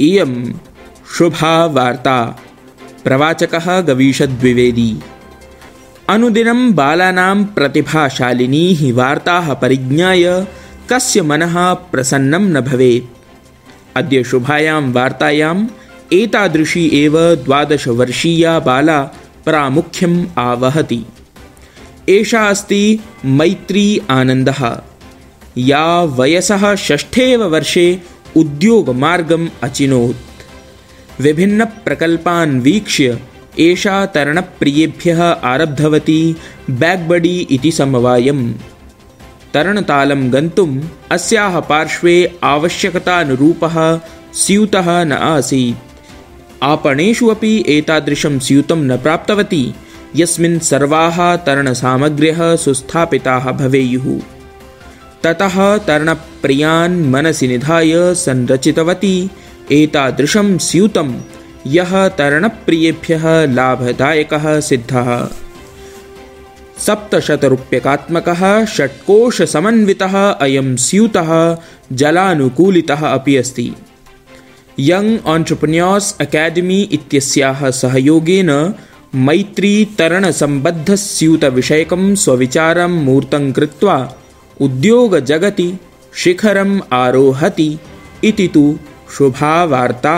इयं शुभा वार्ता प्रवाचकः गवीषद्विवेदी अनुदिनं बालानां प्रतिभाशालिनी वार्ताः परिज्ञाय कस्य मनः प्रसन्नं न भवेत्। अद्य शुभायां वार्तायाम् एतादृशी एव द्वादशवर्षीया बाला प्रामुख्यम् आवहति। एषा अस्ति मैत्री आनन्दः। या वयसः षष्ठे एव वर्षे उद्योगमार्गम् अचिनोत्। विभिन्नप्रकल्पान् वीक्ष्य एषा तरणप्रियेभ्यः आरब्धवती बेग्बडी इति समवायम्। तरणतालं गन्तुम् अस्याः पार्श्वे आवश्यकतानुरूपः स्यूतः न आसीत्। आपणेषु अपि एतादृशं स्यूतं न प्राप्तवती यस्मिन् सर्वाः तरणसामग्र्यः सुस्थापिताः भवेयुः ततः तरणप्रियान् मनसि निधाय संरचितवती। एतादृशं स्यूतं। यः तरणप्रियेभ्यः लाभदायकः सिद्धः। सप्तशतरूप्यकात्मकः षट्कोशसमन्वितः अयं स्यूतः जलानुकूलितः अपि अस्ति। यङ्ग् आण्ट्रप्रन्योर्स् अकाडेमी इत्यस्याः सहयोगेन मैत्री तरणसम्बद्धस्यूतविषयकं स्वविचारं मूर्तं कृत्वा उद्योगजगति शिखरम् आरोहति इति तु शुभा वार्ता